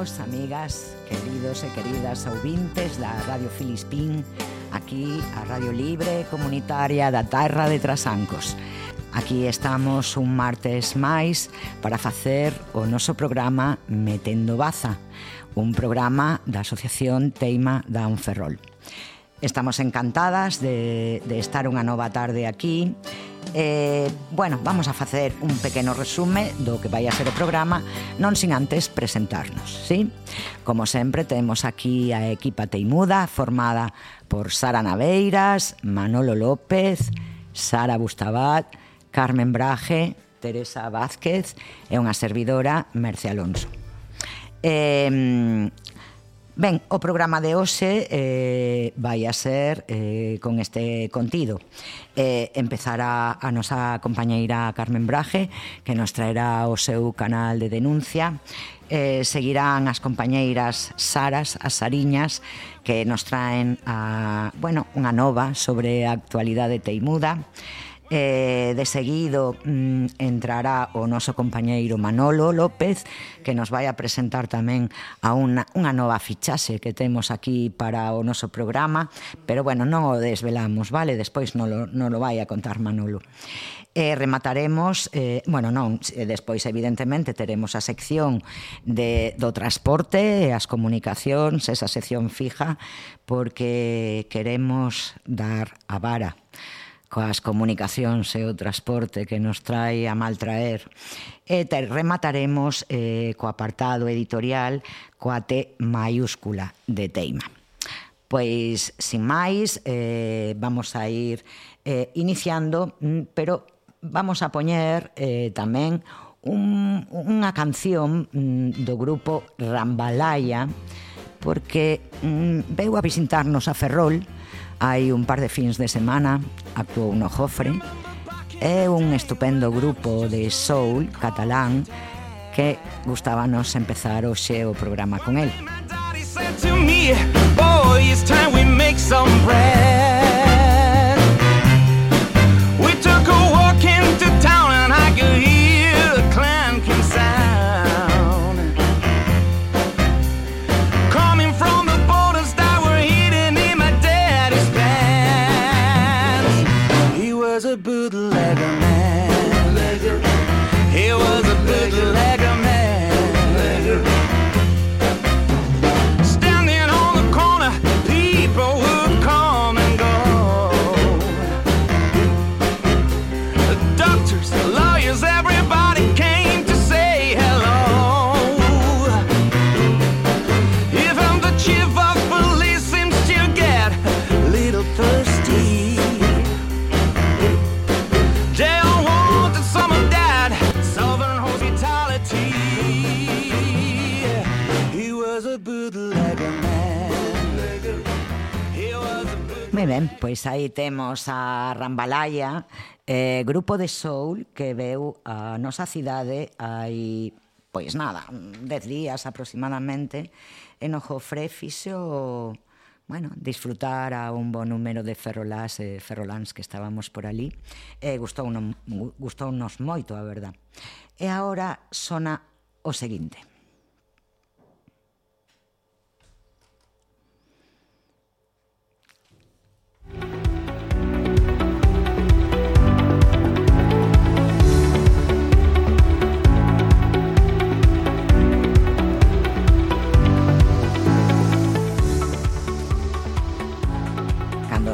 amigos, amigas, queridos e queridas ouvintes da Radio Filispín, aquí a Radio Libre Comunitaria da Terra de Trasancos. Aquí estamos un martes máis para facer o noso programa Metendo Baza, un programa da Asociación Teima da Unferrol. Estamos encantadas de, de estar unha nova tarde aquí Eh, bueno, vamos a facer un pequeno resume do que vai a ser o programa, non sin antes presentarnos, sí? Como sempre, temos aquí a equipa Teimuda, formada por Sara Naveiras, Manolo López, Sara Bustabat, Carmen Braje, Teresa Vázquez e unha servidora, Merce Alonso. Eh, Ben, o programa de hoxe eh, vai a ser eh, con este contido. Eh, empezará a nosa compañeira Carmen Braje, que nos traerá o seu canal de denuncia. Eh, seguirán as compañeiras Saras, as Sariñas, que nos traen a, bueno, unha nova sobre a actualidade teimuda. Eh, de seguido mm, entrará o noso compañeiro Manolo López que nos vai a presentar tamén a unha, unha nova fichaxe que temos aquí para o noso programa. Pero bueno, non o desvelamos, vale? Despois non lo, non lo vai a contar Manolo. E remataremos, eh, bueno, non, eh, despois evidentemente teremos a sección de, do transporte e as comunicacións, esa sección fija, porque queremos dar a vara coas comunicacións e o transporte que nos trae a maltraer. E te remataremos eh, co apartado editorial coa T maiúscula de Teima. Pois, sin máis, eh, vamos a ir eh, iniciando, mm, pero vamos a poñer eh, tamén un, unha canción mm, do grupo Rambalaya, porque mm, veu a visitarnos a Ferrol, Hai un par de fins de semana actuou no Jofre. É un estupendo grupo de soul catalán que gustábanos empezar hoxe o programa con el. Boy, it's time we make some bread. Pois aí temos a Rambalaya, eh, grupo de soul que veu a nosa cidade hai, pois nada, dez días aproximadamente, e no Jofre fixo bueno, disfrutar a un bon número de ferrolás e eh, ferrolans que estábamos por ali e eh, gustounos, gustounos moito, a verdad. E agora sona o seguinte.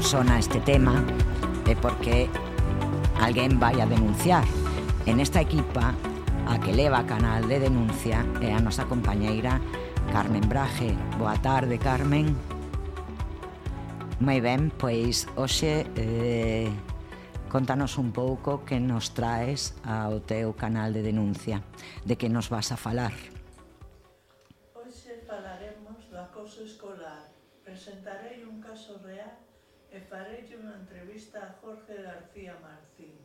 sona este tema é porque alguén vai a denunciar. En esta equipa, a que leva canal de denuncia é a nosa compañeira Carmen Braje. Boa tarde, Carmen. Moi ben, pois hoxe eh, contanos un pouco que nos traes ao teu canal de denuncia, de que nos vas a falar. e farei unha entrevista a Jorge García Martín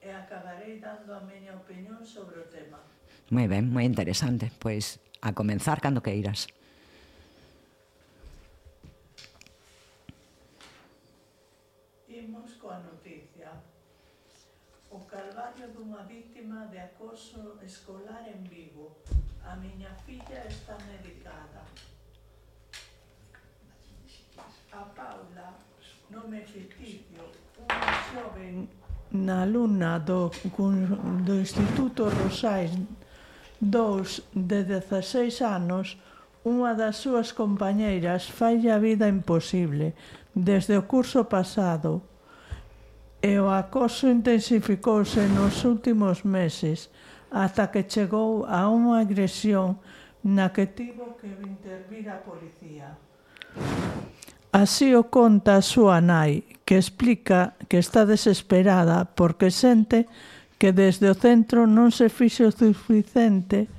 e acabarei dando a miña opinión sobre o tema. Moi ben, moi interesante. Pois a comenzar cando que irás. Imos coa noticia. O calvario dunha víctima de acoso escolar en Vigo. A miña filla está medicada. A Paula nome ficticio, unha xoven na alumna do, do Instituto Rosais 2 de 16 anos, unha das súas compañeiras fai a vida imposible desde o curso pasado. E o acoso intensificouse nos últimos meses ata que chegou a unha agresión na que tivo que intervir a policía. Así o conta a súa nai, que explica que está desesperada porque sente que desde o centro non se fixo o suficiente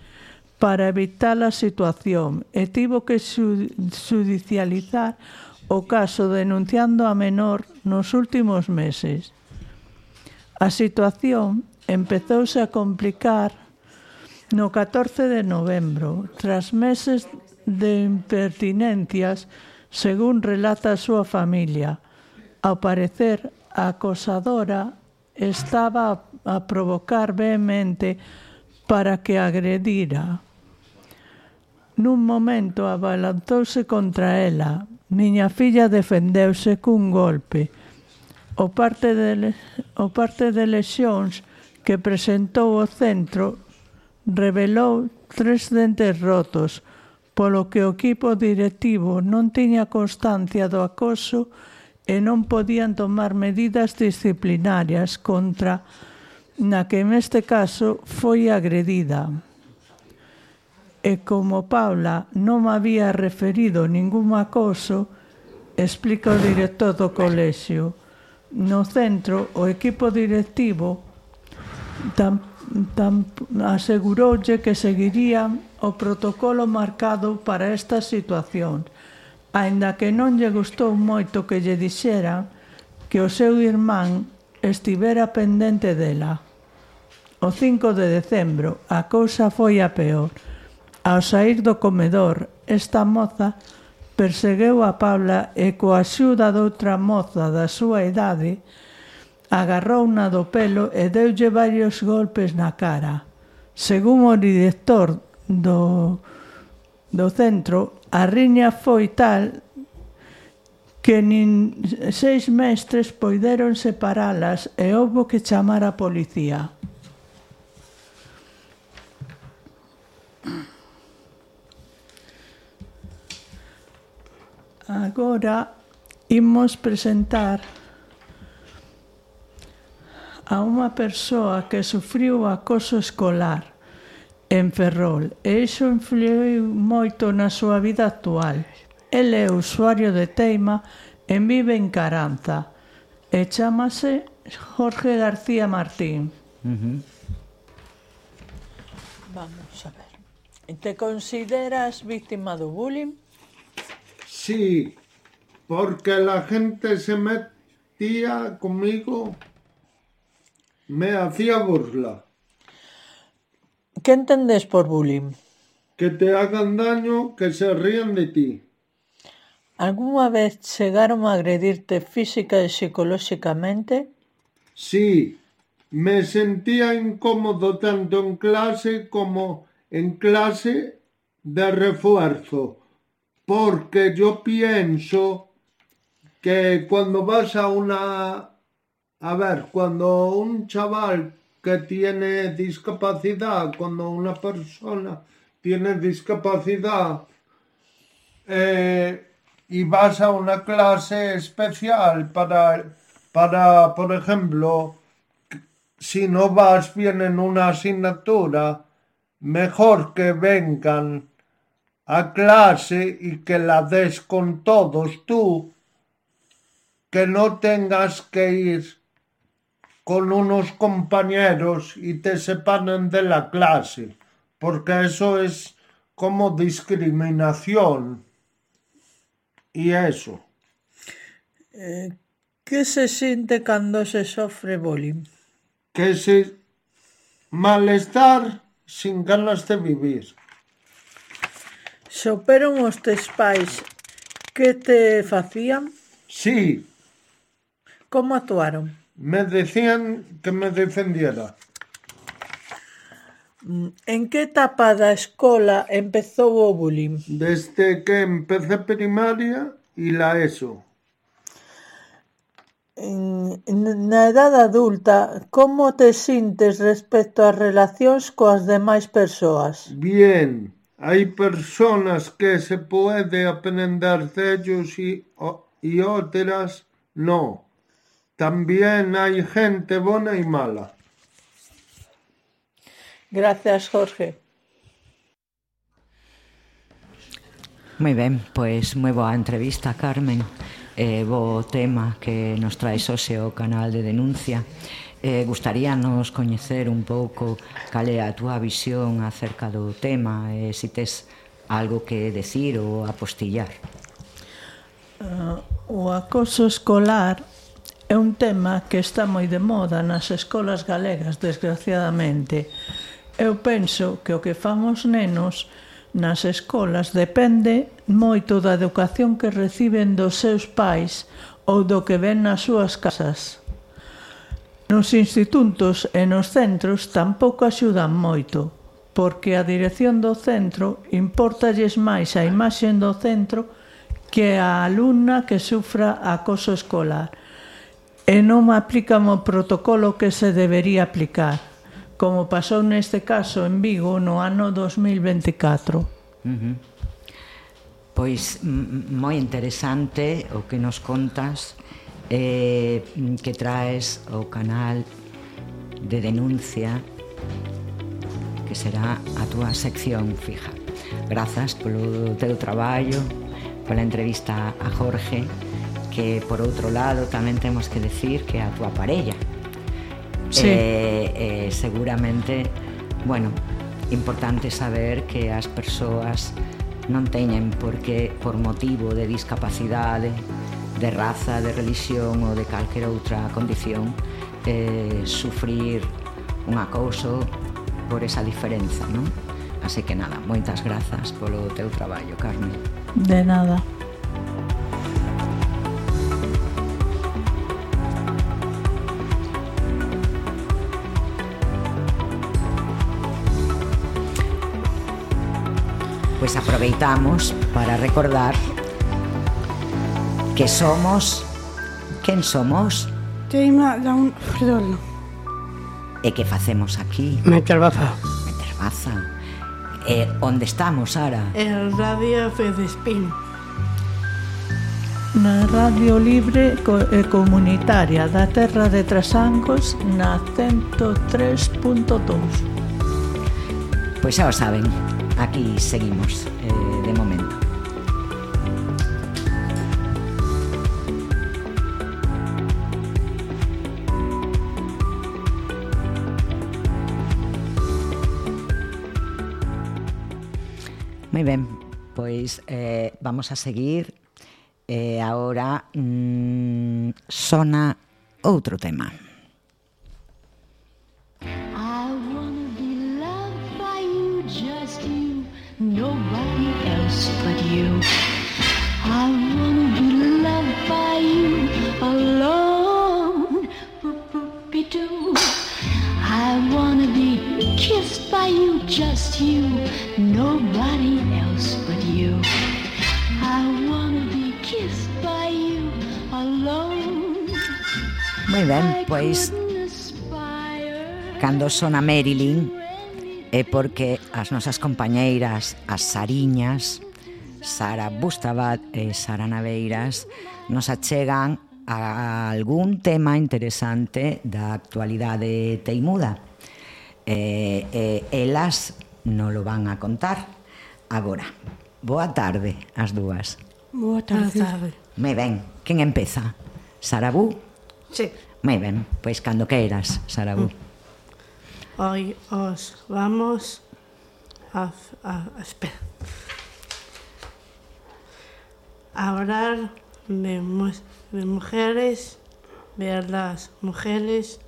para evitar a situación e tivo que judicializar o caso denunciando a menor nos últimos meses. A situación empezouse a complicar no 14 de novembro, tras meses de impertinencias según relata a súa familia. Ao parecer, a acosadora estaba a provocar vehemente para que agredira. Nun momento abalanzouse contra ela. Miña filla defendeuse cun golpe. O parte de, o parte de lesións que presentou o centro revelou tres dentes rotos, polo que o equipo directivo non tiña constancia do acoso e non podían tomar medidas disciplinarias contra na que neste caso foi agredida. E como Paula non había referido ningún acoso, explica o director do colexio. No centro, o equipo directivo tam tam, aseguroulle que seguirían o protocolo marcado para esta situación, aínda que non lle gustou moito que lle dixeran que o seu irmán estivera pendente dela. O 5 de decembro a cousa foi a peor. Ao sair do comedor, esta moza persegueu a Paula e coa axuda doutra moza da súa idade agarrouna do pelo e deulle varios golpes na cara. Según o director do, do centro, a riña foi tal que nin seis mestres poideron separalas e houbo que chamar a policía. Agora imos presentar a unha persoa que sufriu acoso escolar en Ferrol e iso influiu moito na súa vida actual. El é usuario de Teima e vive en Caranza e chamase Jorge García Martín. Uh -huh. Vamos a ver. Te consideras víctima do bullying? Sí, porque la gente se metía conmigo me hacía burla. ¿Qué entendés por bullying? Que te hagan daño, que se rían de ti. ¿Alguna vez llegaron a agredirte física y psicológicamente? Sí, me sentía incómodo tanto en clase como en clase de refuerzo, porque yo pienso que cuando vas a una... A ver, cuando un chaval que tiene discapacidad, cuando una persona tiene discapacidad eh, y vas a una clase especial para, para, por ejemplo, si no vas bien en una asignatura, mejor que vengan a clase y que la des con todos tú, que no tengas que ir con unos compañeros y te separan de la clase, porque eso es como discriminación. Y eso. Eh, ¿Qué se siente cuando se sufre bullying? Que se malestar sin ganas de vivir. Soperon os tes pais que te facían? Sí. Como actuaron? Me decían que me defendiera. En que etapa da escola empezou o bullying? Desde que empecé primaria e la ESO. En, na edade adulta, como te sintes respecto ás relacións coas demais persoas? Bien, hai persoas que se pode aprender dellos y, e outras non también hai xente bona e mala. Gracias, Jorge. Moi ben, pois moi boa entrevista, Carmen. Eh, bo tema que nos traes hoxe o canal de denuncia. Eh, gustaríanos coñecer un pouco cal é a túa visión acerca do tema e eh, se si tes algo que decir ou apostillar. Uh, o acoso escolar É un tema que está moi de moda nas escolas galegas, desgraciadamente. Eu penso que o que fan os nenos nas escolas depende moito da educación que reciben dos seus pais ou do que ven nas súas casas. Nos institutos e nos centros tampouco axudan moito, porque a dirección do centro importalles máis a imaxe do centro que a alumna que sufra acoso escolar e non aplican o protocolo que se debería aplicar, como pasou neste caso en Vigo no ano 2024. Uh -huh. Pois moi interesante o que nos contas eh, que traes o canal de denuncia que será a túa sección fija. Grazas polo teu traballo, pola entrevista a Jorge que por outro lado tamén temos que decir que a túa parella sí. eh, eh, seguramente bueno, importante saber que as persoas non teñen por que por motivo de discapacidade de raza, de religión ou de calquera outra condición eh, sufrir un acoso por esa diferenza, non? Así que nada, moitas grazas polo teu traballo, Carmen. De nada. pues aproveitamos para recordar que somos quen somos Teima da un fredolo E que facemos aquí. Meterbaza. Meterbaza. E onde estamos, Sara? En Radio Fedespín. Na Radio Libre e eh, Comunitaria da Terra de Trasangos na 103.2 Pois xa o saben, aquí seguimos eh, de momento. Moi ben, pois eh, vamos a seguir eh, agora mm, sona outro tema. nobody else but you. I wanna be kissed by you alone. Muy ben, pois cando son a Marilyn é porque as nosas compañeiras, as Sariñas, Sara Bustabat e Sara Naveiras nos achegan a algún tema interesante da actualidade teimuda. Eh, eh, elas non lo van a contar agora. Boa tarde, as dúas. Boa tarde. Boa tarde. Ben, quen empeza? Sarabú? Sí. Me ben, pois cando queiras, Sarabú. Mm. Hoy os vamos a, a, a, espera. a hablar de, de, mujeres, de las mujeres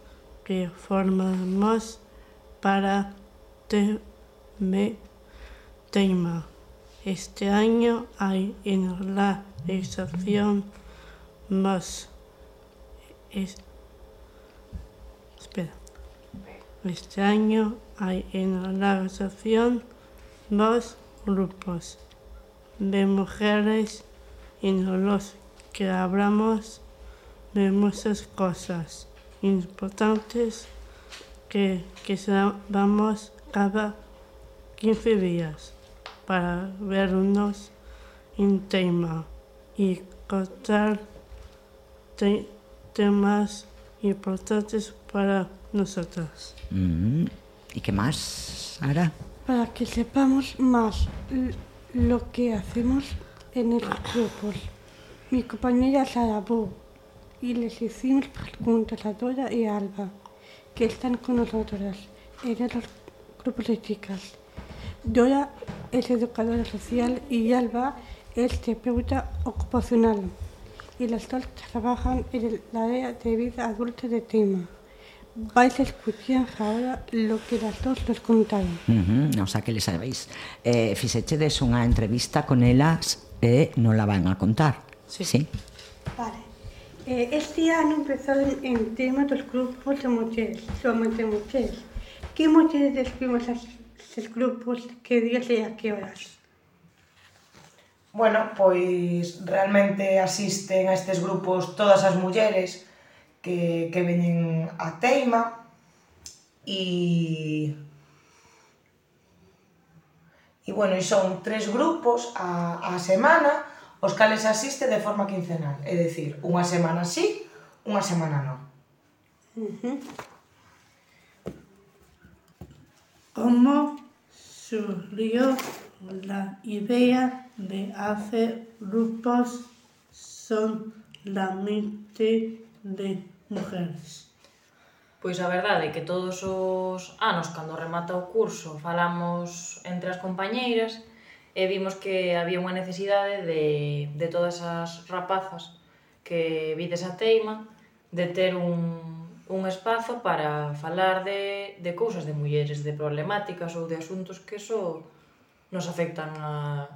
que formamos para te me, tema. Este año hay en la estación más es, espera. Este año hay en la asociación dos grupos de mujeres en los que hablamos de muchas cosas importantes que, que vamos cada 15 días para vernos en tema y contar te- temas importantes para nosotros. Mm, ¿Y qué más, Sara? para que sepamos más lo que hacemos en el grupo. Mi compañera Sara Bu y les hicimos preguntas a Dora y a Alba, que están con nosotras en los grupos de chicas. Dora es educadora social y Alba es terapeuta ocupacional. Y las dos trabajan en el área de vida adulta de tema. Vais a escuchar ahora lo que las dos nos contaron. Ujú, o sea que le sabéis. Eh, fixechedes unha entrevista con elas e non la van a contar. Sí. sí? Vale. Eh, este ano empezaron en tema dos grupos de mujeres, solamente mujeres. ¿Qué mujeres describimos el grupos que días e a que horas? Bueno, pois realmente asisten a estes grupos todas as mulleres que, que veñen a Teima e e bueno, e son tres grupos a, a semana os cales asiste de forma quincenal é dicir, unha semana sí, unha semana non uh -huh. ¿Cómo surgió la idea de hacer grupos solamente de mujeres? Pois a verdade é que todos os anos, cando remata o curso, falamos entre as compañeiras e vimos que había unha necesidade de, de todas as rapazas que vides a teima de ter un, un espazo para falar de, de cousas de mulleres, de problemáticas ou de asuntos que só nos afectan a,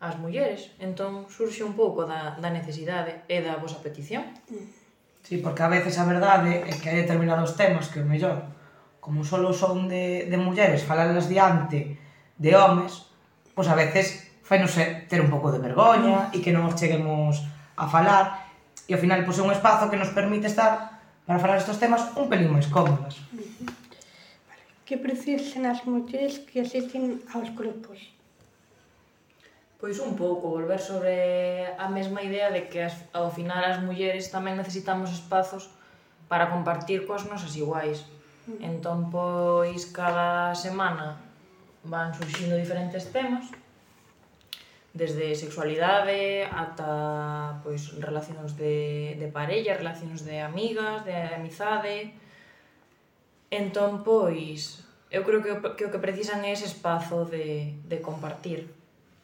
as mulleres. Entón, surxe un pouco da, da necesidade e da vosa petición. Sí, porque a veces a verdade é que hai determinados temas que, o mellor, como só son de, de mulleres, falarlas diante de homes, pois a veces fai fainos ter un pouco de vergoña mm. e que non os cheguemos a falar e ao final pois é un espazo que nos permite estar para falar estes temas un pelín máis cómodas. Que precisan as mulleres que asisten aos grupos? Pois un pouco, volver sobre a mesma idea de que as, ao final as mulleres tamén necesitamos espazos para compartir cos nosas iguais. Mm. Entón, pois, cada semana van surxindo diferentes temas desde sexualidade ata pois relacións de de parella, relacións de amigas, de amizade. Entón, pois, eu creo que o que, o que precisan é ese espazo de de compartir.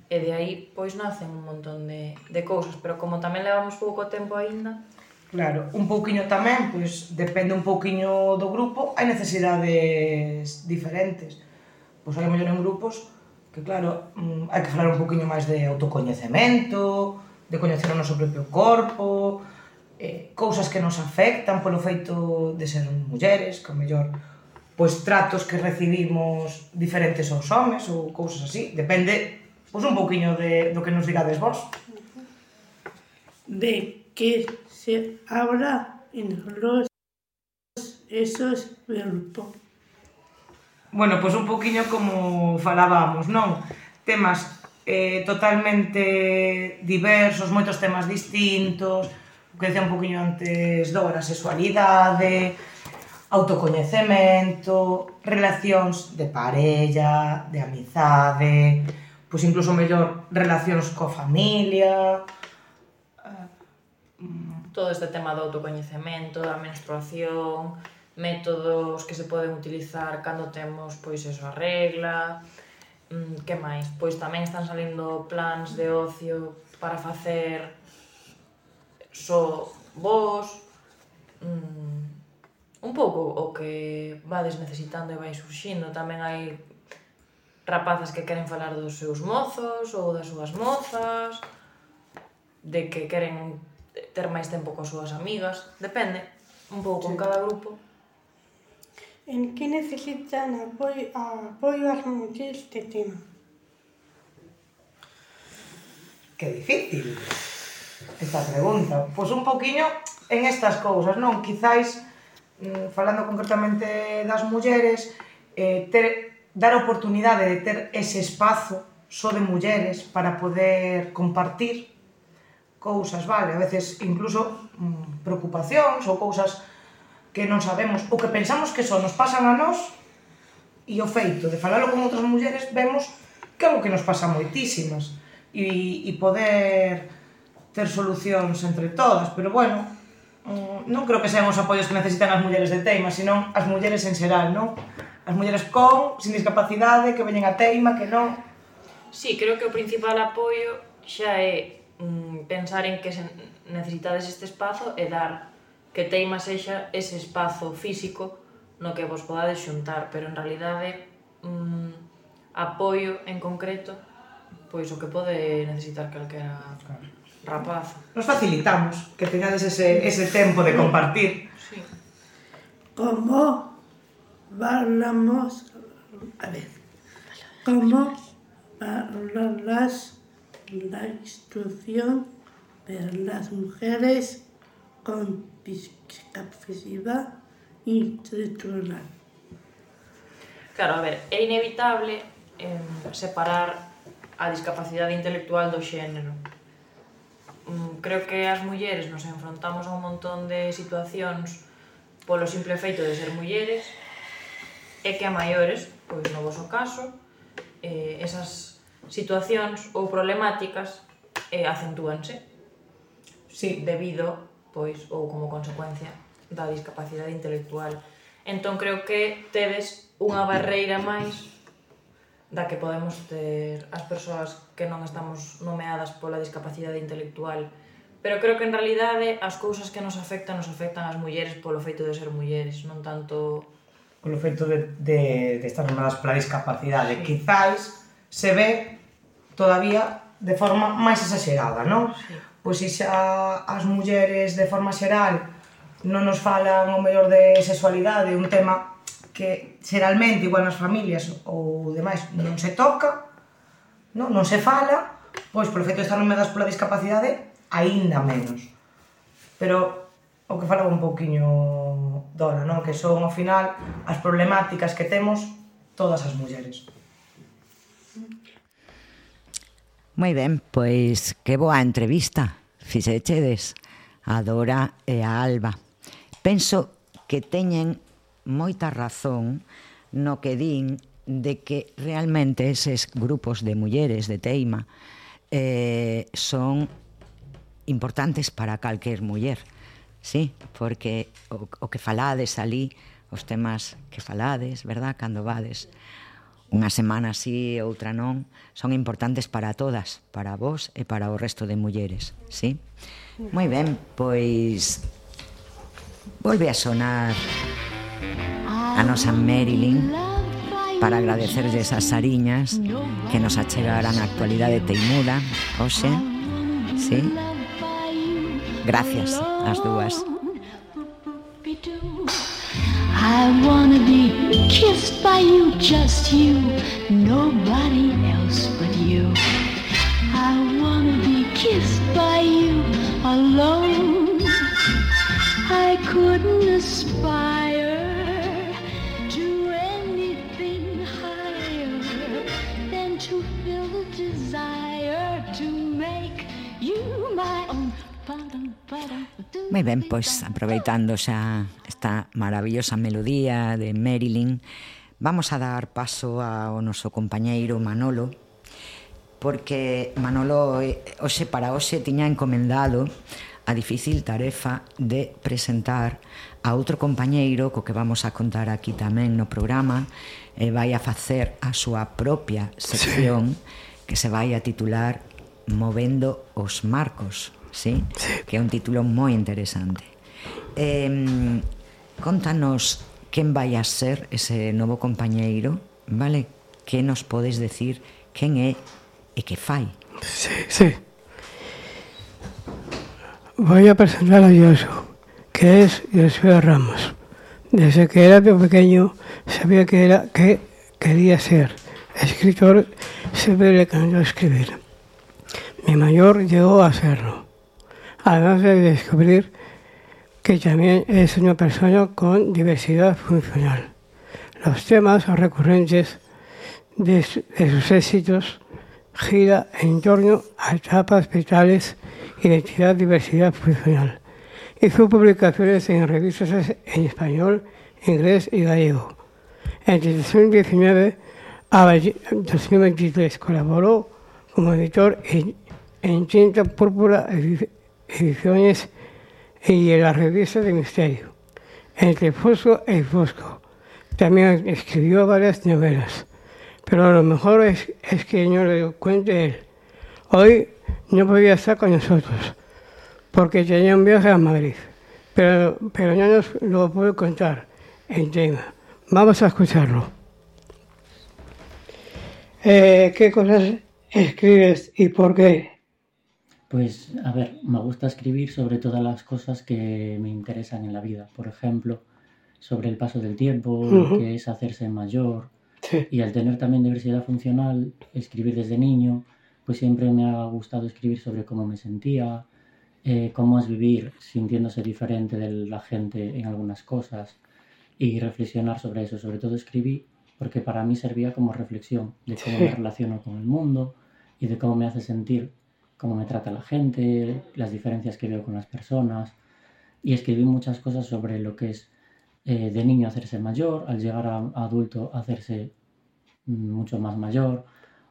E de aí pois nacen un montón de de cousas, pero como tamén levamos pouco tempo aínda, Claro, un pouquiño tamén, pois depende un pouquiño do grupo, hai necesidades diferentes. Pois hai mellor en grupos que claro, mm, hai que falar un poquinho máis de autocoñecemento, de coñecer o noso propio corpo, eh, cousas que nos afectan polo feito de ser mulleres, que mellor pois tratos que recibimos diferentes aos homes ou cousas así, depende pois un pouquiño de do que nos digades vos. De que se abra en los esos grupos. Bueno, pois un poquinho como falábamos, non? Temas eh, totalmente diversos, moitos temas distintos, o que decía un poquinho antes Dora, sexualidade, autocoñecemento, relacións de parella, de amizade, pois incluso mellor relacións coa familia, ah, mm, todo este tema do autocoñecemento, da menstruación, métodos que se poden utilizar cando temos pois eso a regla, mm, que máis? Pois tamén están salindo plans de ocio para facer só vos, mm, un pouco o que vades necesitando e vai surxindo. Tamén hai rapazas que queren falar dos seus mozos ou das súas mozas, de que queren ter máis tempo coas súas amigas, depende, un pouco sí. en cada grupo. ¿En que necesitan apoio, apoio as mulleres este tema? Que difícil esta pregunta. Pois un poquinho en estas cousas, non? Quizáis, mm, falando concretamente das mulleres, eh, ter, dar oportunidade de ter ese espazo só de mulleres para poder compartir cousas, vale? A veces incluso mm, preocupacións ou cousas que non sabemos o que pensamos que só nos pasan a nós e o feito de falalo con outras mulleres vemos que é algo que nos pasa moitísimas e, e poder ter solucións entre todas, pero bueno, mm, non creo que sean os apoios que necesitan as mulleres de Teima, senón as mulleres en xeral, non? As mulleres con, sin discapacidade, que veñen a Teima, que non... Sí, creo que o principal apoio xa é mm, pensar en que se necesitades este espazo e dar que Teima sexa ese espazo físico no que vos podades xuntar, pero en realidade mm, apoio en concreto pois o que pode necesitar calquera rapaz. Nos facilitamos que teñades ese, ese tempo de compartir. Sí. ¿Cómo valoramos, a ver, cómo valoras la instrucción de las mujeres con discapacidad intelectual? Claro, a ver, é inevitable eh, separar a discapacidade intelectual do xénero. Mm, creo que as mulleres nos enfrontamos a un montón de situacións polo simple feito de ser mulleres e que a maiores, pois no vosso caso, eh, esas situacións ou problemáticas eh, acentúanse sí. debido pois ou como consecuencia da discapacidade intelectual. Entón creo que tedes unha barreira máis da que podemos ter as persoas que non estamos nomeadas pola discapacidade intelectual. Pero creo que en realidade as cousas que nos afectan nos afectan as mulleres polo feito de ser mulleres, non tanto polo feito de, de, de estar nomeadas pola discapacidade. Sí. Quizáis se ve todavía de forma máis exagerada, non? Sí pois se xa as mulleres de forma xeral non nos falan o mellor de sexualidade, un tema que xeralmente igual nas familias ou demais non se toca, non, non se fala, pois por efecto estar nomeadas pola discapacidade aínda menos. Pero o que falaba un pouquiño Dora, non? que son ao final as problemáticas que temos todas as mulleres. Moi ben, pois que boa entrevista fixechedes a Dora e a Alba. Penso que teñen moita razón no que din de que realmente eses grupos de mulleres de Teima eh, son importantes para calquer muller. Sí, porque o, o que falades ali, os temas que falades, verdad, cando vades unha semana así, outra non, son importantes para todas, para vos e para o resto de mulleres, sí? Moi ben, pois volve a sonar a nosa Marilyn para agradecerlles as sariñas que nos achegaran a actualidade teimuda hoxe, sí? Gracias, as dúas. I wanna be kissed by you, just you, nobody else but you. I wanna be kissed by you alone. I couldn't aspire to anything higher than to feel the desire to make you my own. Moi ben, pois aproveitando xa esta maravillosa melodía de Marilyn, vamos a dar paso ao noso compañeiro Manolo, porque Manolo eh, hoxe para hoxe tiña encomendado a difícil tarefa de presentar a outro compañeiro co que vamos a contar aquí tamén no programa, e vai a facer a súa propia sección sí. que se vai a titular Movendo os Marcos sí? que é un título moi interesante. Eh, contanos quen vai a ser ese novo compañeiro, vale? Que nos podes decir quen é e que fai? Sí, sí. Voy a presentar a Yosu, que es Josué Ramos. Desde que era pequeño sabía que era que quería ser escritor, siempre le encantó escribir. Mi mayor llegó a serlo. Además de descubrir que también es una persona con diversidad funcional. Los temas recurrentes de, su- de sus éxitos gira en torno a etapas vitales, identidad, diversidad funcional. Hizo publicaciones en revistas en español, inglés y gallego. Entre 2019 a 2023 colaboró como editor en, en Tinta Púrpura Ediciones y en la revista de Misterio. Entre Fosco y Fosco. También escribió varias novelas. Pero lo mejor es, que no lo cuente él. Hoy no podía estar con nosotros porque tenía un viaje a Madrid. Pero, pero no nos lo puedo contar en tema. Vamos a escucharlo. Eh, ¿Qué cosas escribes y por qué? Pues, a ver, me gusta escribir sobre todas las cosas que me interesan en la vida. Por ejemplo, sobre el paso del tiempo, lo que es hacerse mayor. Sí. Y al tener también diversidad funcional, escribir desde niño, pues siempre me ha gustado escribir sobre cómo me sentía, eh, cómo es vivir sintiéndose diferente de la gente en algunas cosas y reflexionar sobre eso. Sobre todo escribí porque para mí servía como reflexión de cómo Sí. me relaciono con el mundo y de cómo me hace sentir, cómo me trata la gente, las diferencias que veo con las personas. Y escribí muchas cosas sobre lo que es eh, de niño hacerse mayor, al llegar a, a adulto hacerse mm, mucho más mayor,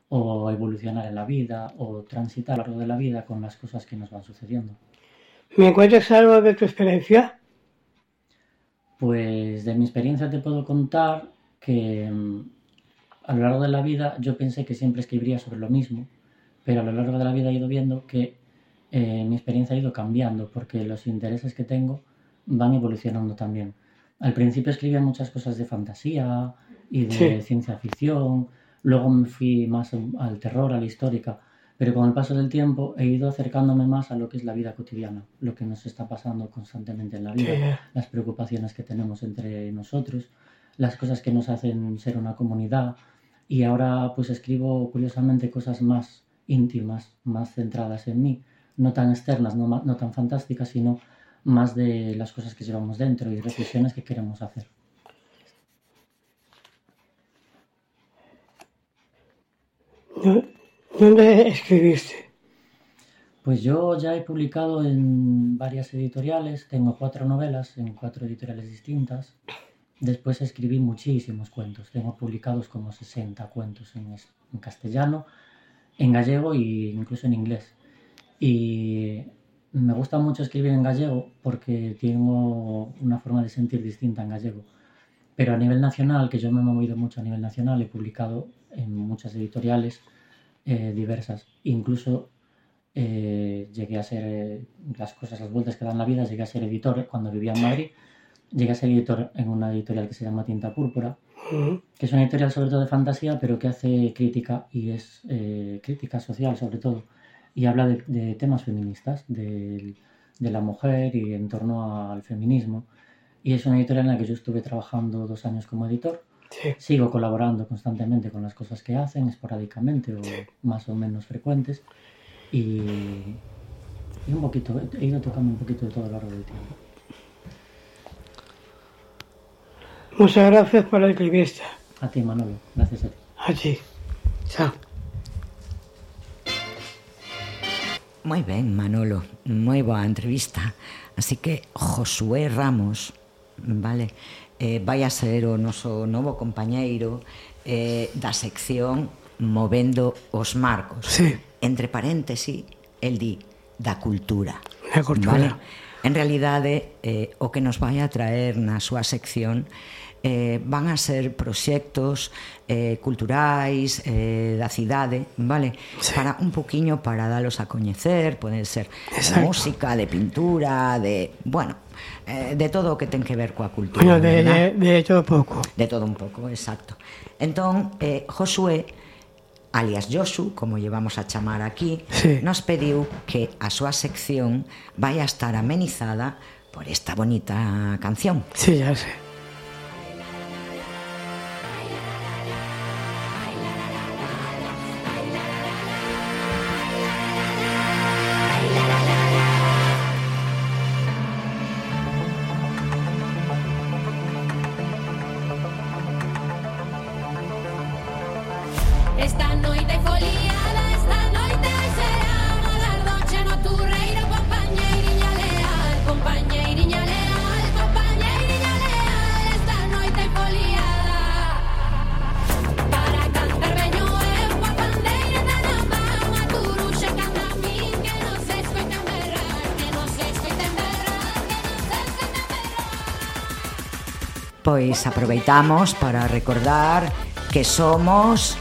o evolucionar en la vida, o transitar a lo largo de la vida con las cosas que nos van sucediendo. ¿Me cuentas algo de tu experiencia? Pues de mi experiencia te puedo contar que mm, a lo largo de la vida yo pensé que siempre escribiría sobre lo mismo, pero a lo largo de la vida he ido viendo que eh, mi experiencia ha ido cambiando porque los intereses que tengo van evolucionando también. Al principio escribía muchas cosas de fantasía y de Sí. ciencia ficción, luego me fui más al terror, a la histórica, pero con el paso del tiempo he ido acercándome más a lo que es la vida cotidiana, lo que nos está pasando constantemente en la vida, Sí. las preocupaciones que tenemos entre nosotros, las cosas que nos hacen ser una comunidad y ahora pues escribo curiosamente cosas más íntimas, más centradas en mí, no tan externas, no, no tan fantásticas, sino más de las cosas que llevamos dentro y reflexiones que queremos hacer. ¿Dó- ¿Dónde escribiste? Pues yo ya he publicado en varias editoriales, tengo cuatro novelas en cuatro editoriales distintas. Después escribí muchísimos cuentos, tengo publicados como 60 cuentos en, en castellano, en gallego e incluso en inglés. Y me gusta mucho escribir en gallego porque tengo una forma de sentir distinta en gallego. Pero a nivel nacional, que yo me he movido mucho a nivel nacional, he publicado en muchas editoriales eh, diversas. Incluso eh, llegué a ser, eh, las cosas, las vueltas que dan la vida, llegué a ser editor cuando vivía en Madrid. Llegué a ser editor en una editorial que se llama Tinta Púrpura, Ujú. que es una editorial sobre todo de fantasía, pero que hace crítica y es eh, crítica social sobre todo. Y habla de, de temas feministas, del- de la mujer y en torno al feminismo. Y es una editorial en la que yo estuve trabajando dos años como editor. Sí. Sigo colaborando constantemente con las cosas que hacen, esporádicamente o más o menos frecuentes. Y, y un poquito, he ido tocando un poquito de todo a lo largo del tiempo. Muchas gracias por la entrevista. A ti, Manolo. Gracias a ti. A ti. Chao. Moi ben, Manolo, moi boa entrevista. Así que Josué Ramos, vale, eh, vai a ser o noso novo compañeiro eh, da sección Movendo os Marcos. Sí. Entre paréntesis, el di da cultura. Da cultura. Vale? En realidade, eh, o que nos vai a traer na súa sección é eh, van a ser proxectos eh, culturais eh, da cidade, vale? Sí. Para un poquiño para dalos a coñecer, poden ser Exacto. música, de pintura, de, bueno, eh, de todo o que ten que ver coa cultura. Bueno, de, ¿verdad? de, de todo pouco. De todo un pouco, exacto. Entón, eh, Josué, alias Josu, como llevamos a chamar aquí, sí. nos pediu que a súa sección vai a estar amenizada por esta bonita canción. Sí, ya sei. Esta noite foliada, esta noite será mudar noche no tu reiro, compañeiriña leal, compañeiriña leal, compañeiriña leal, esta noite foliada. Para cantar veño eu coa pandeira na na mão, a turuxa canta a min, que non se escoita en berrar, que non se escoita en berrar, que non se escoita berrar. Pois aproveitamos para recordar que somos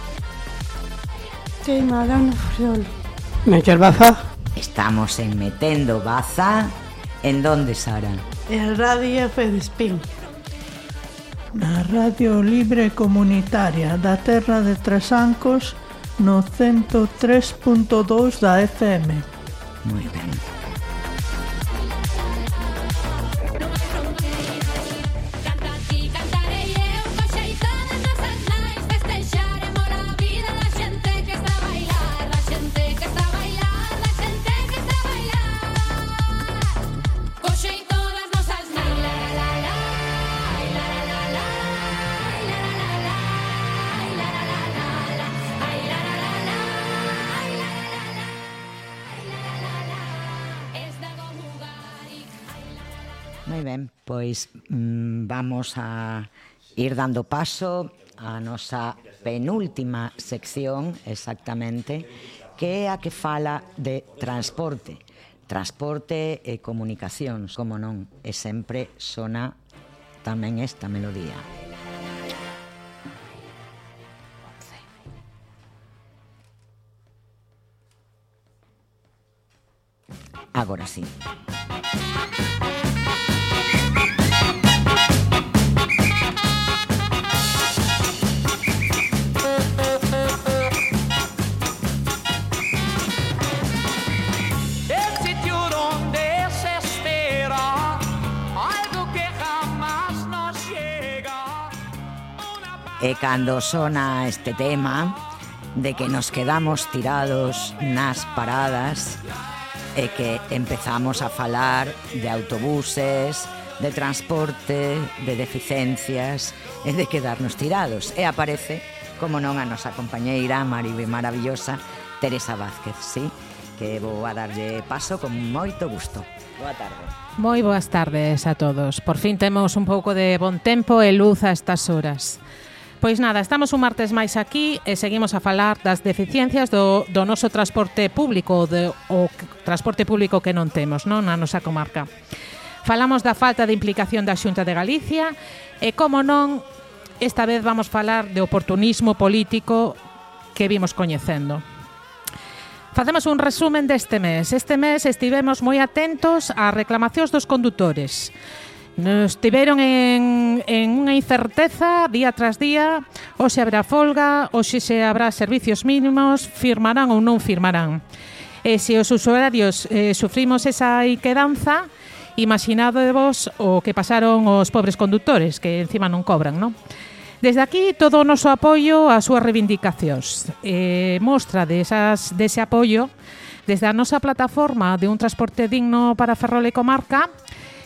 Queimada no Friol. Meter Baza. Estamos en Metendo Baza. En dónde, Sara? En Radio Fedespín. Na Radio Libre Comunitaria da Terra de Tresancos no 103.2 da FM. Moi ben. Pois mm, vamos a ir dando paso a nosa penúltima sección exactamente que é a que fala de transporte. Transporte e comunicacións como non e sempre sona tamén esta melodía. Agora sí. cando sona este tema de que nos quedamos tirados nas paradas e que empezamos a falar de autobuses, de transporte, de deficiencias e de quedarnos tirados. E aparece, como non, a nosa compañeira Maribe Maravillosa, Teresa Vázquez, sí? que vou a darlle paso con moito gusto. Boa tarde. Moi boas tardes a todos. Por fin temos un pouco de bon tempo e luz a estas horas. Pois nada, estamos un martes máis aquí e seguimos a falar das deficiencias do, do noso transporte público, do, o transporte público que non temos non na nosa comarca. Falamos da falta de implicación da Xunta de Galicia e, como non, esta vez vamos falar de oportunismo político que vimos coñecendo. Facemos un resumen deste mes. Este mes estivemos moi atentos ás reclamacións dos condutores. Nos tiveron en, en unha incerteza día tras día, hoxe habrá folga, hoxe se habrá servicios mínimos, firmarán ou non firmarán. E se os usuarios eh, sufrimos esa inquedanza, imaginadevos o que pasaron os pobres conductores, que encima non cobran, non? Desde aquí todo o noso apoio ás súas reivindicacións. Eh, mostra desas, dese apoio desde a nosa plataforma de un transporte digno para Ferrol e Comarca,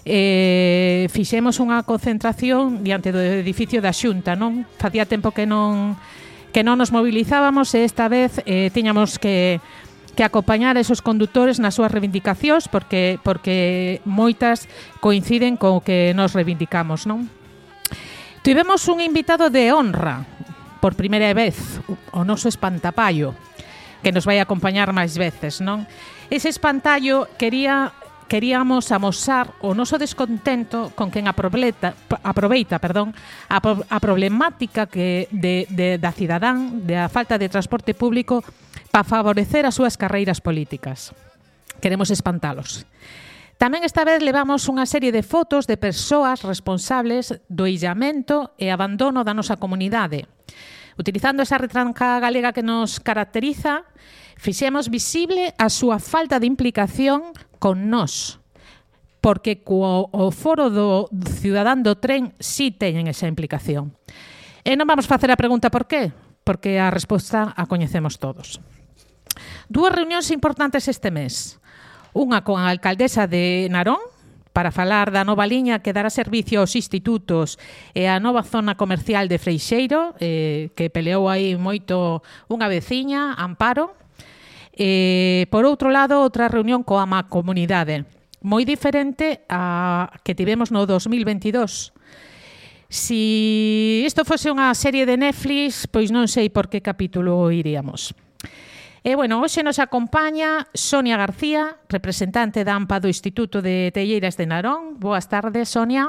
eh, fixemos unha concentración diante do edificio da Xunta, non? Facía tempo que non que non nos movilizábamos e esta vez eh, tiñamos que que acompañar a esos conductores nas súas reivindicacións porque porque moitas coinciden co que nos reivindicamos, non? Tivemos un invitado de honra por primeira vez, o noso espantapallo, que nos vai acompañar máis veces, non? Ese espantallo quería queríamos amosar o noso descontento con quen aproveita, aproveita perdón, a, a problemática que de, de, da cidadán da falta de transporte público para favorecer as súas carreiras políticas. Queremos espantalos. Tamén esta vez levamos unha serie de fotos de persoas responsables do illamento e abandono da nosa comunidade. Utilizando esa retranca galega que nos caracteriza, fixemos visible a súa falta de implicación con nós porque co o foro do cidadán do tren si sí teñen esa implicación. E non vamos facer a pregunta por qué, porque a resposta a coñecemos todos. Dúas reunións importantes este mes. Unha con a alcaldesa de Narón, para falar da nova liña que dará servicio aos institutos e a nova zona comercial de Freixeiro, eh, que peleou aí moito unha veciña, Amparo, E, por outro lado, outra reunión coa má comunidade, moi diferente a que tivemos no 2022. Si isto fose unha serie de Netflix, pois non sei por que capítulo iríamos. E, bueno, hoxe nos acompaña Sonia García, representante da AMPA do Instituto de Telleiras de Narón. Boas tardes, Sonia.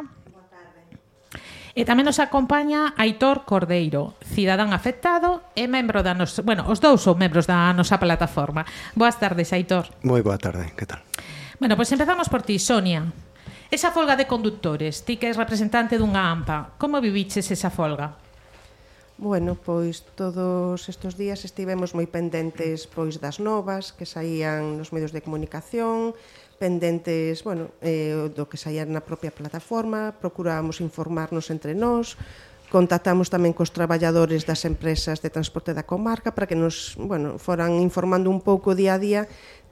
E tamén nos acompaña Aitor Cordeiro, cidadán afectado e membro da nos... Bueno, os dous son membros da nosa plataforma. Boas tardes, Aitor. Moi boa tarde, que tal? Bueno, pois pues empezamos por ti, Sonia. Esa folga de conductores, ti que és representante dunha AMPA, como viviches esa folga? Bueno, pois todos estes días estivemos moi pendentes pois das novas que saían nos medios de comunicación, pendentes, bueno, eh, do que saía na propia plataforma, procurábamos informarnos entre nós, contactamos tamén cos traballadores das empresas de transporte da comarca para que nos, bueno, foran informando un pouco día a día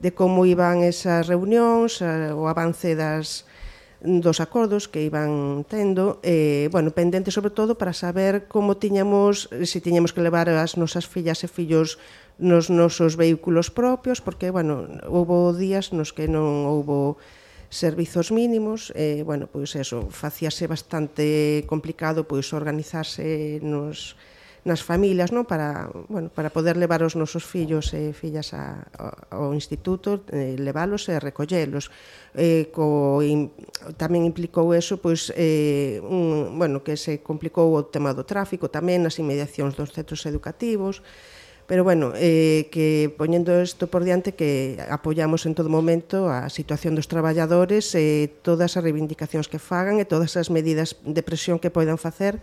de como iban esas reunións, eh, o avance das dos acordos que iban tendo, eh, bueno, pendente sobre todo para saber como tiñamos, se tiñamos que levar as nosas fillas e fillos nos nosos vehículos propios, porque, bueno, houbo días nos que non houbo servizos mínimos, e, bueno, pois eso, facíase bastante complicado pois organizarse nos nas familias, non, para, bueno, para poder levar os nosos fillos e fillas a, ao instituto, eh, leválos e recollelos. Eh, co, in, tamén implicou eso, pois, eh, un, bueno, que se complicou o tema do tráfico tamén nas inmediacións dos centros educativos, Pero bueno, eh, que poñendo isto por diante que apoyamos en todo momento a situación dos traballadores e eh, todas as reivindicacións que fagan e todas as medidas de presión que poidan facer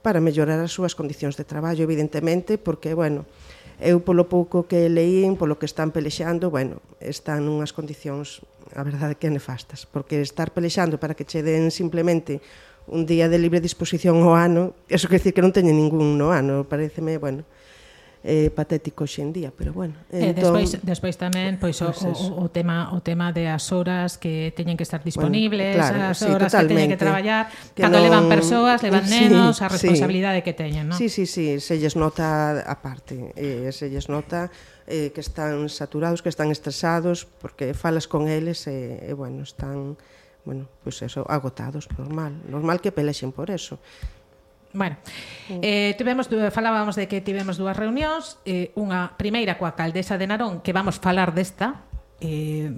para mellorar as súas condicións de traballo, evidentemente, porque, bueno, eu polo pouco que leín, polo que están pelexando, bueno, están nunhas condicións, a verdade, que nefastas, porque estar pelexando para que che den simplemente un día de libre disposición ao ano, eso quer dicir que non teñen ningún no ano, pareceme, bueno, eh, patético hoxe en día, pero bueno. Eh, entón... despois, despois tamén pois, o, o, o, tema, o tema de as horas que teñen que estar disponibles, bueno, claro, as horas sí, que teñen que traballar, que cando non... levan persoas, levan sí, nenos, a responsabilidade sí. que teñen, non? Sí, sí, sí, se lles nota aparte, eh, se lles nota eh, que están saturados, que están estresados, porque falas con eles e, eh, eh, bueno, están bueno, pois pues eso, agotados, normal, normal que pelexen por eso. Bueno, eh, tivemos, falábamos de que tivemos dúas reunións, eh, unha primeira coa alcaldesa de Narón, que vamos falar desta, eh,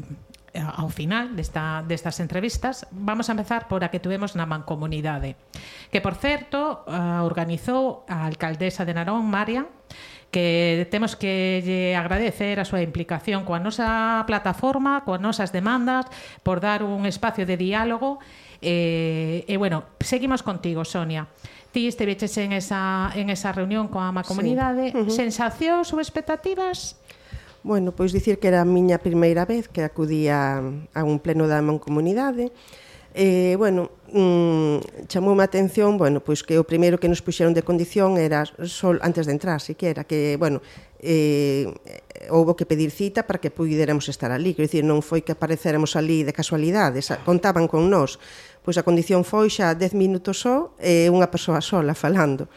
ao final desta, destas entrevistas, vamos a empezar por a que tuvemos na Mancomunidade, que, por certo, uh, organizou a alcaldesa de Narón, María, que temos que lle agradecer a súa implicación coa nosa plataforma, coas nosas demandas, por dar un espacio de diálogo. Eh, e, bueno, seguimos contigo, Sonia. Sonia ti esteveches en esa, en esa reunión coa má comunidade, sí. uh -huh. sensacións ou expectativas? Bueno, pois dicir que era a miña primeira vez que acudía a un pleno da mancomunidade. Eh, bueno, mm, chamoume a atención, bueno, pois que o primeiro que nos puxeron de condición era sol antes de entrar, siquiera, que, bueno, eh, houbo que pedir cita para que puderamos estar ali. Quer dicir, non foi que apareceramos ali de casualidade, contaban con nós pois a condición foi xa 10 minutos só e unha persoa sola falando.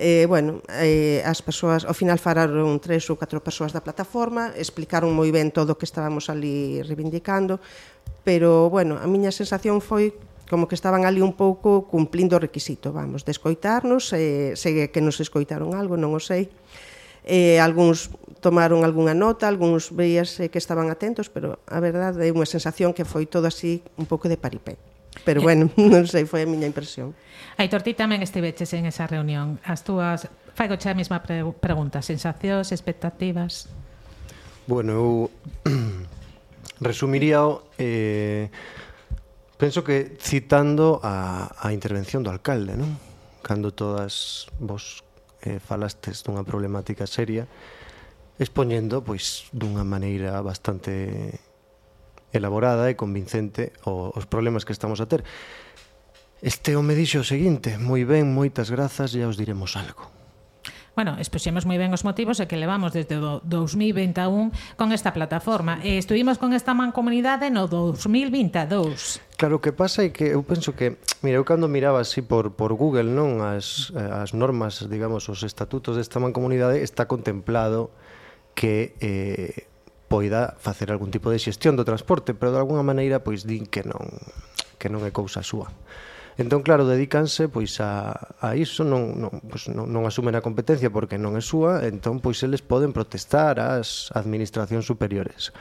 Eh, bueno, eh, as persoas, ao final fararon tres ou catro persoas da plataforma, explicaron moi ben todo o que estábamos ali reivindicando, pero, bueno, a miña sensación foi como que estaban ali un pouco cumplindo o requisito, vamos, de escoitarnos, eh, sei que nos escoitaron algo, non o sei. Eh, algúns tomaron algunha nota, algúns veíase que estaban atentos, pero a verdade é unha sensación que foi todo así un pouco de paripé. Pero eh, bueno, non sei, foi a miña impresión. Aitor, ti tamén estiveches en esa reunión. As túas... Faigo a mesma pre pregunta. Sensacións, expectativas? Bueno, eu resumiría eh, penso que citando a, a intervención do alcalde, non? Cando todas vos eh, falastes dunha problemática seria, expoñendo pois dunha maneira bastante elaborada e convincente os problemas que estamos a ter. Este home dixo o seguinte, moi ben, moitas grazas, e os diremos algo. Bueno, expuxemos moi ben os motivos e que levamos desde o 2021 con esta plataforma. E estuvimos con esta mancomunidade no 2022. Claro, o que pasa é que eu penso que, mira, eu cando miraba así por, por Google, non as, as normas, digamos, os estatutos desta mancomunidade, está contemplado que eh, poida facer algún tipo de xestión do transporte, pero de alguna maneira pois din que non que non é cousa súa. Entón, claro, dedícanse pois a, a iso, non, non, pois, non, non asumen a competencia porque non é súa, entón, pois eles poden protestar ás administracións superiores.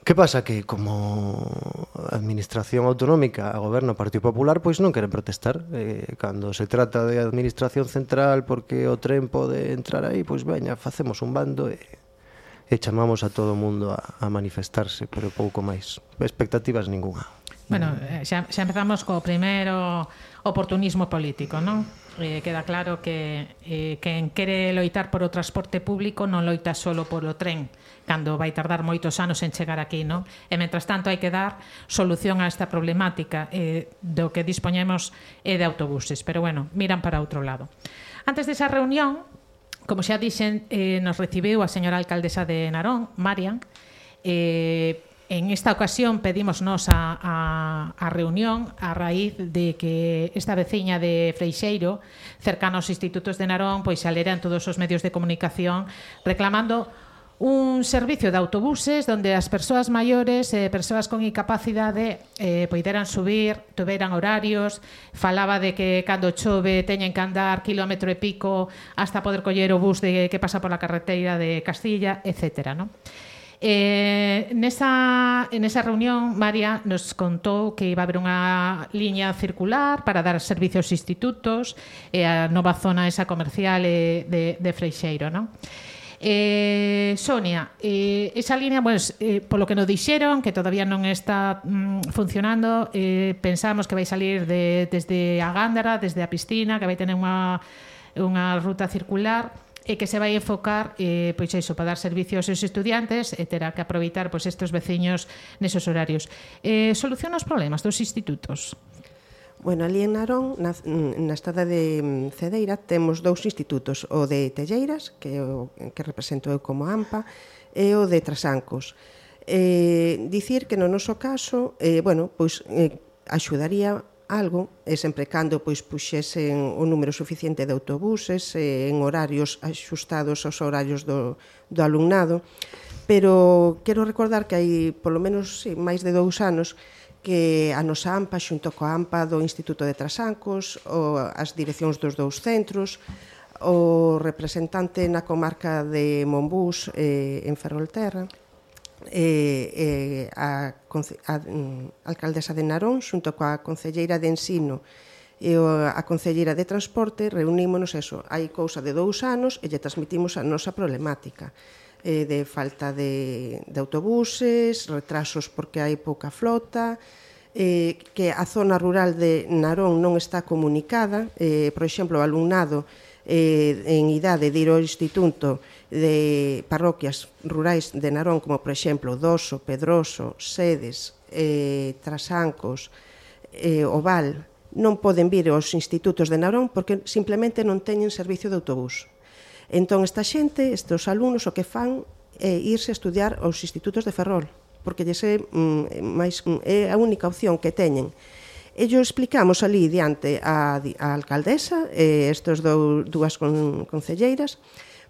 Que pasa? Que como administración autonómica a goberno Partido Popular pois non queren protestar eh, cando se trata de administración central porque o tren pode entrar aí, pois veña, facemos un bando e e chamamos a todo o mundo a, a manifestarse, pero pouco máis. Expectativas ninguna. Bueno, eh, xa, xa empezamos co primeiro oportunismo político, non? Eh, queda claro que eh, quen quere loitar por o transporte público non loita solo polo tren, cando vai tardar moitos anos en chegar aquí, non? E mentras tanto hai que dar solución a esta problemática eh, do que dispoñemos é eh, de autobuses, pero bueno, miran para outro lado. Antes desa reunión, Como xa dixen, eh, nos recibiu a señora alcaldesa de Narón, Marian, eh, En esta ocasión pedimos nos a, a, a reunión a raíz de que esta veciña de Freixeiro, cercana aos institutos de Narón, pois xa todos os medios de comunicación reclamando un servicio de autobuses donde as persoas maiores e eh, persoas con incapacidade eh, poideran subir, tuveran horarios, falaba de que cando chove teñen que andar kilómetro e pico hasta poder coller o bus de que pasa pola carreteira de Castilla, etc. ¿no? Eh, nesa, esa reunión, María nos contou que iba a haber unha liña circular para dar servicios aos institutos e eh, a nova zona esa comercial eh, de, de Freixeiro. Non? Eh, Sonia, eh, esa línea, pues, eh, polo que nos dixeron, que todavía non está mm, funcionando, eh, pensamos que vai salir de, desde a Gándara, desde a Piscina, que vai tener unha, unha ruta circular e que se vai enfocar eh, pois iso, para dar servicios aos estudiantes eh, e terá que aproveitar pois, estes veciños nesos horarios. Eh, soluciona os problemas dos institutos? Bueno, ali en Narón, na, na estada de Cedeira, temos dous institutos, o de Telleiras, que o, que represento eu como AMPA, e o de Trasancos. Eh, dicir que no noso caso, eh, bueno, pois eh, axudaría algo, e sempre cando pois puxesen o número suficiente de autobuses eh, en horarios axustados aos horarios do, do alumnado, pero quero recordar que hai polo menos sí, máis de dous anos que a nosa AMPA xunto coa AMPA do Instituto de Trasancos, o, as direccións dos dous centros, o representante na comarca de Monbús eh, en Ferrolterra, eh, eh, a, a, a alcaldesa de Narón xunto coa concelleira de Ensino e a Concelleira de Transporte reunímonos eso, hai cousa de dous anos e lle transmitimos a nosa problemática eh, de falta de, de autobuses, retrasos porque hai pouca flota, eh, que a zona rural de Narón non está comunicada, eh, por exemplo, o alumnado eh, en idade de ir ao instituto de parroquias rurais de Narón, como por exemplo Doso, Pedroso, Sedes, eh, Trasancos, eh, Oval, non poden vir aos institutos de Narón porque simplemente non teñen servicio de autobús. Entón, esta xente, estes alumnos, o que fan é irse a estudiar aos institutos de Ferrol, porque lle é, mm, máis, é a única opción que teñen. Ello explicamos ali diante a, a alcaldesa, e estes dúas con, concelleiras,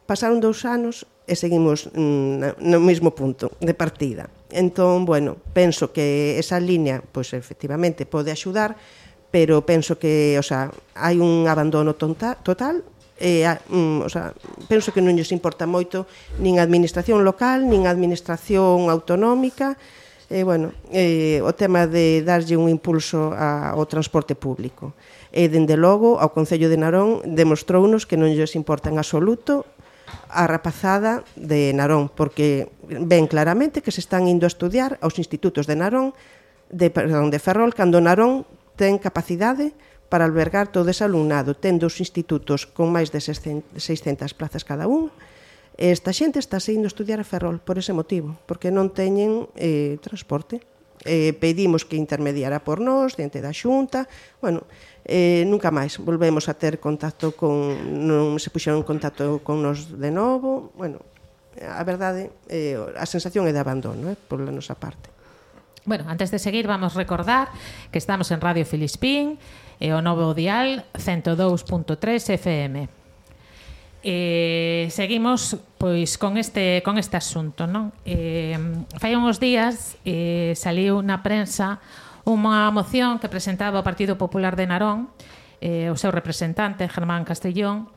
pasaron dous anos e seguimos mm, no mesmo punto de partida. Entón, bueno, penso que esa liña, pois efectivamente, pode axudar, pero penso que, o sea, hai un abandono tonta, total eh, a, mm, o sea, penso que non lles importa moito nin a administración local, nin a administración autonómica, eh, bueno, eh, o tema de darlle un impulso a, ao transporte público. E, dende logo, ao Concello de Narón demostrounos que non lles importa en absoluto a rapazada de Narón, porque ven claramente que se están indo a estudiar aos institutos de Narón, de, perdón, de Ferrol, cando Narón ten capacidade de para albergar todo ese alumnado, tendo os institutos con máis de 600 plazas cada un, e esta xente está saindo a estudiar a Ferrol por ese motivo, porque non teñen eh, transporte. Eh, pedimos que intermediara por nós, diante da xunta, bueno, eh, nunca máis volvemos a ter contacto con, non se puxeron en contacto con nós de novo, bueno, a verdade, eh, a sensación é de abandono, eh, pola nosa parte. Bueno, antes de seguir vamos recordar que estamos en Radio Filispín e o novo dial 102.3 FM. Eh, seguimos pois con este con este asunto, non? Eh, fai uns días eh, saliu na prensa unha moción que presentaba o Partido Popular de Narón, eh, o seu representante Germán Castellón,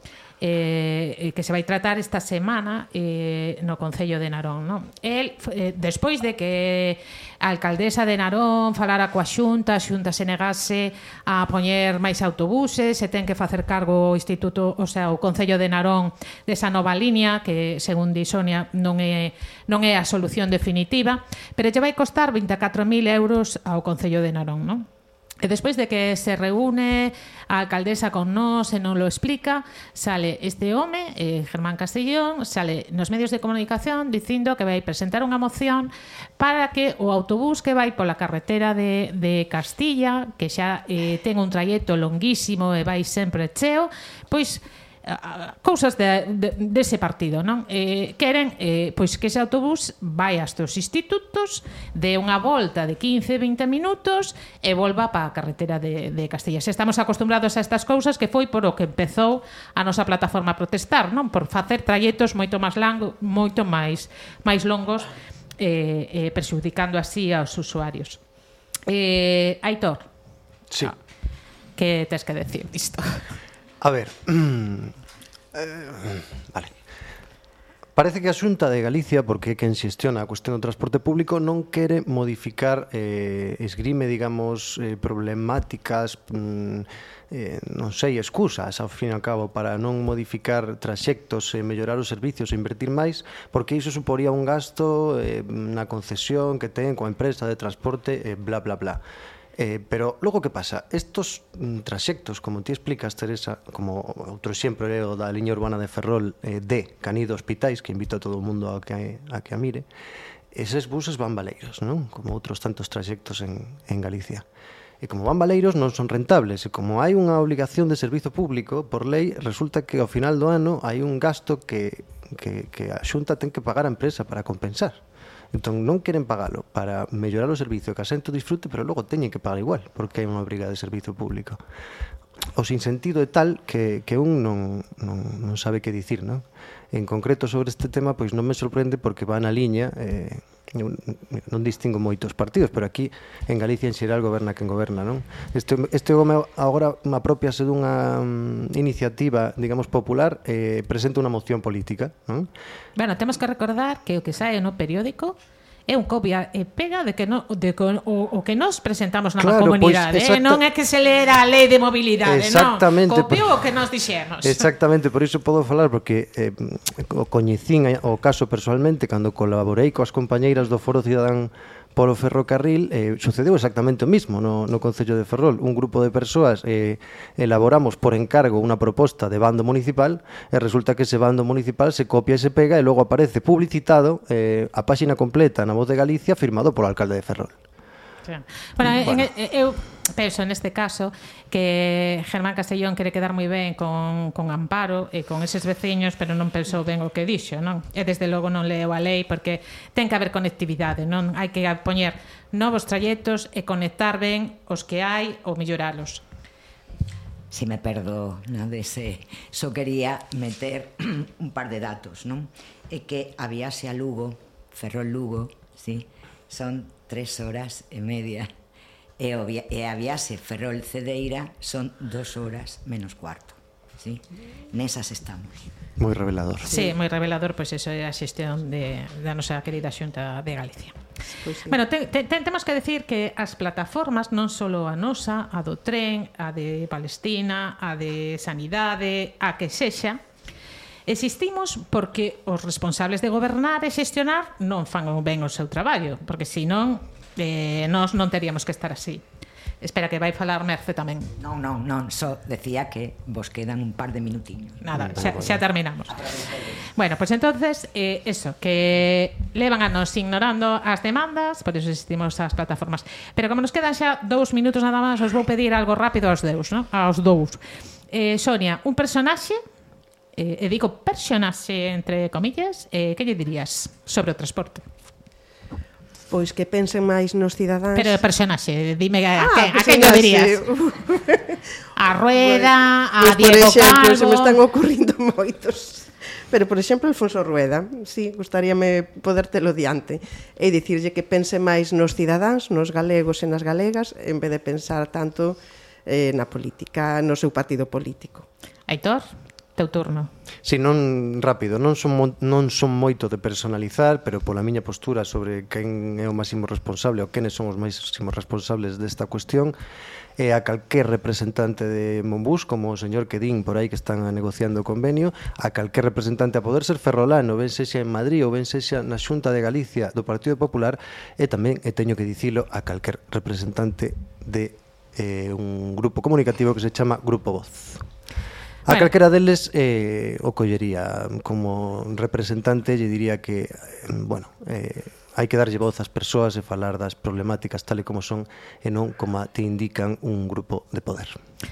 eh, que se vai tratar esta semana eh, no Concello de Narón. Non? El, eh, despois de que a alcaldesa de Narón falara coa xunta, a xunta se negase a poñer máis autobuses, se ten que facer cargo o Instituto, o sea, o Concello de Narón desa nova línea, que, según di Sonia, non é, non é a solución definitiva, pero lle vai costar 24.000 euros ao Concello de Narón. Non? E despois de que se reúne a alcaldesa con nós e non lo explica, sale este home, eh, Germán Castellón, sale nos medios de comunicación dicindo que vai presentar unha moción para que o autobús que vai pola carretera de, de Castilla, que xa eh, ten un trayecto longuísimo e vai sempre cheo, pois a, a, cousas de, de, dese partido, non? Eh, queren eh, pois que ese autobús vai hasta os institutos, de unha volta de 15-20 minutos e volva para a carretera de, de Castilla. Se estamos acostumbrados a estas cousas que foi por o que empezou a nosa plataforma a protestar, non? Por facer trayectos moito máis lango, moito máis máis longos eh, eh, perxudicando así aos usuarios. Eh, Aitor. Sí. Que tes que decir disto? A ver, eh, vale. Parece que a Xunta de Galicia, porque é quen xestiona a cuestión do transporte público, non quere modificar, eh, esgrime, digamos, eh, problemáticas, mm, eh, non sei, excusas, ao fin e ao cabo, para non modificar traxectos e eh, mellorar os servicios e invertir máis, porque iso suporía un gasto eh, na concesión que ten coa empresa de transporte, eh, bla, bla, bla. Eh, pero logo que pasa? Estos mm, traxectos, como ti explicas, Teresa, como outro exemplo é o da liña urbana de Ferrol eh, de Canido Hospitais, que invito a todo o mundo a que, a que a mire, eses buses van valeiros, non? Como outros tantos traxectos en, en Galicia. E como van valeiros non son rentables, e como hai unha obligación de servizo público, por lei, resulta que ao final do ano hai un gasto que, que, que a xunta ten que pagar a empresa para compensar. Entón non queren pagalo para mellorar o servicio que a xente disfrute, pero logo teñen que pagar igual, porque hai unha obriga de servicio público. O sinsentido é tal que, que un non, non, non sabe que dicir, non? En concreto sobre este tema, pois non me sorprende porque va na liña eh, non distingo moitos partidos, pero aquí en Galicia en xeral goberna quen goberna, non? Este, este gome agora má propia se dunha um, iniciativa, digamos, popular, eh, presenta unha moción política, non? Bueno, temos que recordar que o que sae no periódico é un copia e pega de que no, de que, o, o que nos presentamos na claro, pois, comunidade, pois, exacta... eh? non é que se lera a lei de mobilidade, Exactamente, non, copiou por... o que nos dixemos. Exactamente, por iso podo falar porque eh, o coñecín o caso personalmente cando colaborei coas compañeiras do Foro Cidadán polo ferrocarril eh, sucedeu exactamente o mismo no, no Concello de Ferrol. Un grupo de persoas eh, elaboramos por encargo unha proposta de bando municipal e resulta que ese bando municipal se copia e se pega e logo aparece publicitado eh, a páxina completa na Voz de Galicia firmado polo alcalde de Ferrol. Claro. Bueno, bueno. En, eu penso neste caso que Germán Castellón quere quedar moi ben con, con Amparo e con eses veciños, pero non pensou ben o que dixo, non? E desde logo non leo a lei porque ten que haber conectividade, non? Hai que poñer novos trayectos e conectar ben os que hai ou melloralos. Se me perdo, perdona dese, só quería meter un par de datos, non? É que a viaxe a Lugo, Ferrol Lugo, sí, son tres horas e media. E, o via, e a viaxe Ferrol Cedeira son dos horas menos cuarto sí? nesas estamos. Moi revelador. Sí, moi revelador, pois pues, eso é a xestión de, da nosa querida xunta de Galicia. Pois sí. Bueno, te, te, temos que decir que as plataformas, non só a nosa, a do tren, a de Palestina, a de Sanidade, a que sexa, Existimos porque os responsables de gobernar e xestionar non fan ben o seu traballo, porque senón eh, nós non teríamos que estar así. Espera, que vai falar Merce tamén. Non, non, non, só decía que vos quedan un par de minutiños. Nada, xa, xa terminamos. Bueno, pois pues entonces, eh, eso, que levan a nos ignorando as demandas, por eso existimos as plataformas. Pero como nos quedan xa dous minutos nada máis, os vou pedir algo rápido aos deus, non? Aos dous. Eh, Sonia, un personaxe eh, e digo personaxe entre comillas, eh, que lle dirías sobre o transporte? Pois que pensen máis nos cidadáns. Pero personaxe, dime a, ah, que, a quen dirías? a Rueda, a pues, Diego por exemplo, Calvo... Se me están ocurrindo moitos. Pero, por exemplo, Alfonso Rueda, sí, gustaríame podértelo diante. E dicirlle que pense máis nos cidadáns, nos galegos e nas galegas, en vez de pensar tanto eh, na política, no seu partido político. Aitor? Teu turno. Si, non rápido, non son, mo, non son moito de personalizar, pero pola miña postura sobre quen é o máximo responsable ou quenes son os máximos responsables desta cuestión, e a calquer representante de Monbús, como o señor Quedín por aí que están negociando o convenio, a calquer representante a poder ser ferrolano, ben sexa en Madrid ou ben sexa na Xunta de Galicia do Partido Popular, e tamén, e teño que dicilo, a calquer representante de eh, un grupo comunicativo que se chama Grupo Voz. A bueno. calquera deles eh, o collería como representante lle diría que, eh, bueno, eh, hai que darlle voz ás persoas e falar das problemáticas tal e como son e non como te indican un grupo de poder.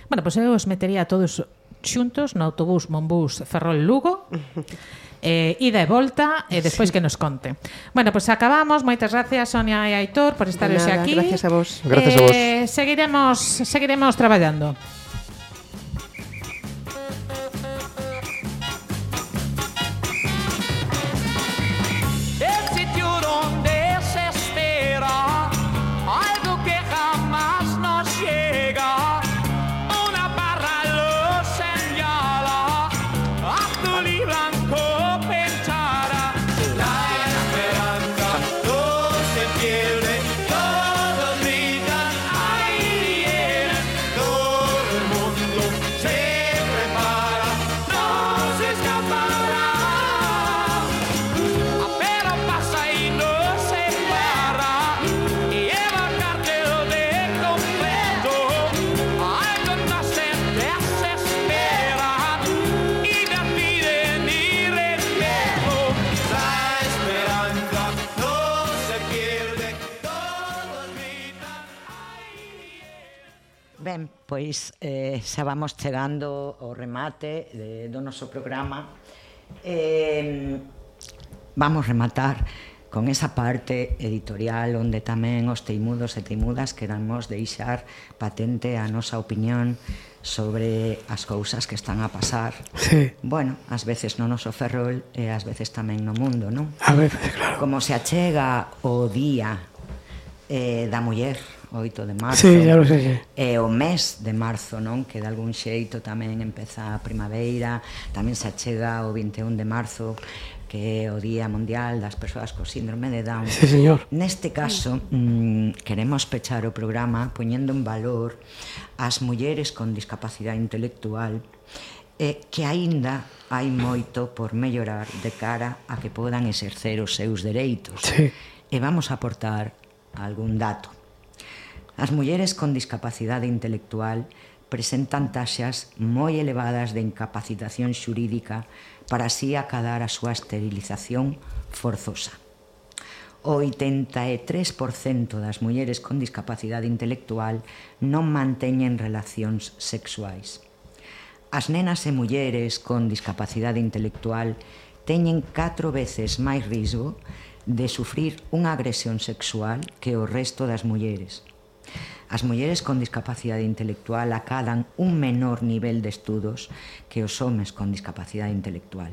Bueno, pois pues eu os metería a todos xuntos no autobús Monbús Ferrol Lugo eh, ida e volta e eh, despois sí. que nos conte. Bueno, pois pues acabamos. Moitas gracias Sonia e Aitor por estar hoxe aquí. Gracias a vos. Gracias eh, a vos. Seguiremos seguiremos traballando. Ben, pois eh, xa vamos chegando ao remate de, do noso programa. Eh, vamos rematar con esa parte editorial onde tamén os teimudos e teimudas queramos deixar patente a nosa opinión sobre as cousas que están a pasar. Sí. Bueno, ás veces no noso ferrol e ás veces tamén no mundo, non? A veces, claro. Como se achega o día eh, da muller, 8 de marzo. Sí, ya lo sei. E o mes de marzo, non? Que de algún xeito tamén empeza a primavera, tamén se achega o 21 de marzo, que é o Día Mundial das Persoas co Síndrome de Down. Sí, señor. Neste caso, mm, queremos pechar o programa poñendo en valor as mulleres con discapacidade intelectual e que aínda hai moito por mellorar de cara a que podan exercer os seus dereitos. Sí. E vamos a aportar algún dato. As mulleres con discapacidade intelectual presentan taxas moi elevadas de incapacitación xurídica para así acadar a súa esterilización forzosa. O 83% das mulleres con discapacidade intelectual non manteñen relacións sexuais. As nenas e mulleres con discapacidade intelectual teñen catro veces máis risgo de sufrir unha agresión sexual que o resto das mulleres As mulleres con discapacidade intelectual acadan un menor nivel de estudos que os homes con discapacidade intelectual.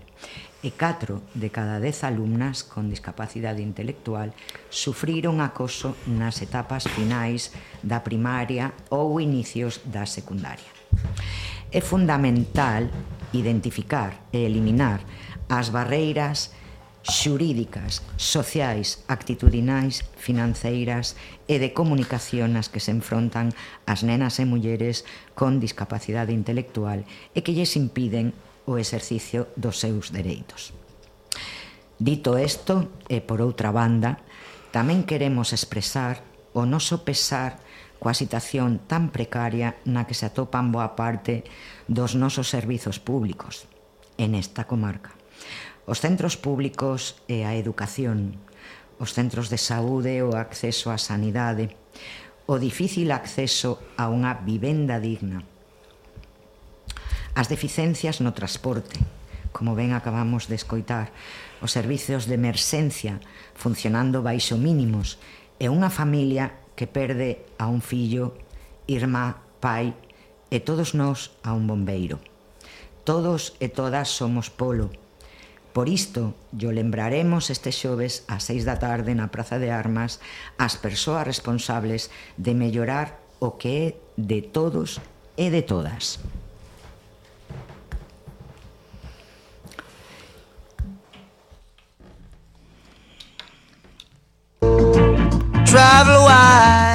E 4 de cada 10 alumnas con discapacidade intelectual sufriron acoso nas etapas finais da primaria ou inicios da secundaria. É fundamental identificar e eliminar as barreiras xurídicas, sociais, actitudinais, financeiras e de comunicación nas que se enfrontan as nenas e mulleres con discapacidade intelectual e que lles impiden o exercicio dos seus dereitos. Dito isto, e por outra banda, tamén queremos expresar o noso pesar coa situación tan precaria na que se atopan boa parte dos nosos servizos públicos en esta comarca os centros públicos e a educación, os centros de saúde o acceso á sanidade, o difícil acceso a unha vivenda digna, as deficiencias no transporte, como ben acabamos de escoitar, os servizos de emerxencia funcionando baixo mínimos e unha familia que perde a un fillo, irmá, pai e todos nós a un bombeiro. Todos e todas somos polo, Por isto, yo lembraremos este xoves ás seis da tarde na Praza de Armas as persoas responsables de mellorar o que é de todos e de todas. Travel wide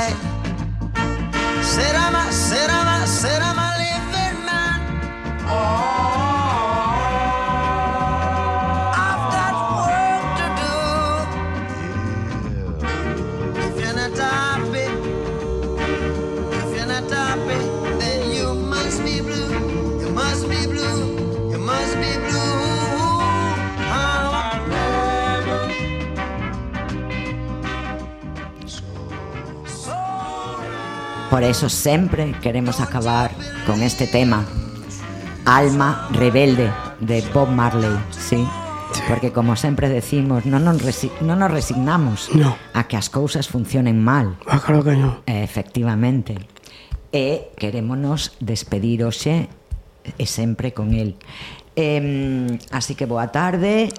Por eso sempre queremos acabar con este tema. Alma rebelde de Bob Marley, sí. Porque como sempre decimos, non nos, resi non nos resignamos no. a que as cousas funcionen mal. Ah, claro que no. Efectivamente. E querémonos despedir hoxe e eh, sempre con el. Eh, así que boa tarde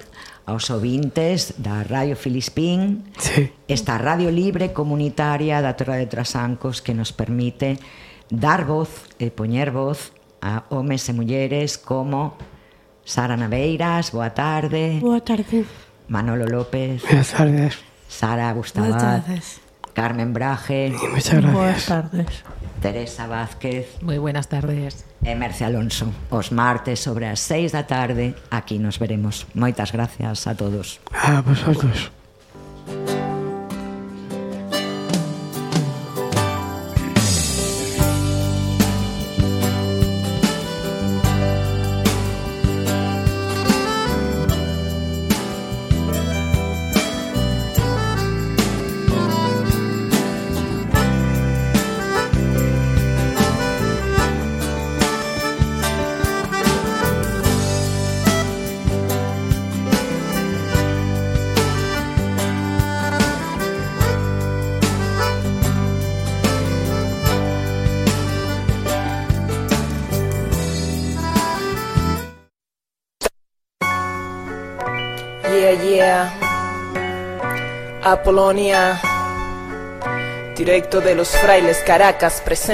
aos ouvintes da Radio Filispín, sí. esta radio libre comunitaria da Torre de Trasancos que nos permite dar voz e poñer voz a homes e mulleres como Sara Naveiras, boa tarde. Boa tarde. Manolo López. Buenas tardes. Sara Gustavo. Buenas tardes. Carmen Braje. Y muchas gracias. Buenas tardes. Teresa Vázquez. Moi buenas tardes. E Merce Alonso. Os martes sobre as seis da tarde, aquí nos veremos. Moitas gracias a todos. Ah, a vosotros. Thank Apolonia. Directo de los frailes Caracas presente.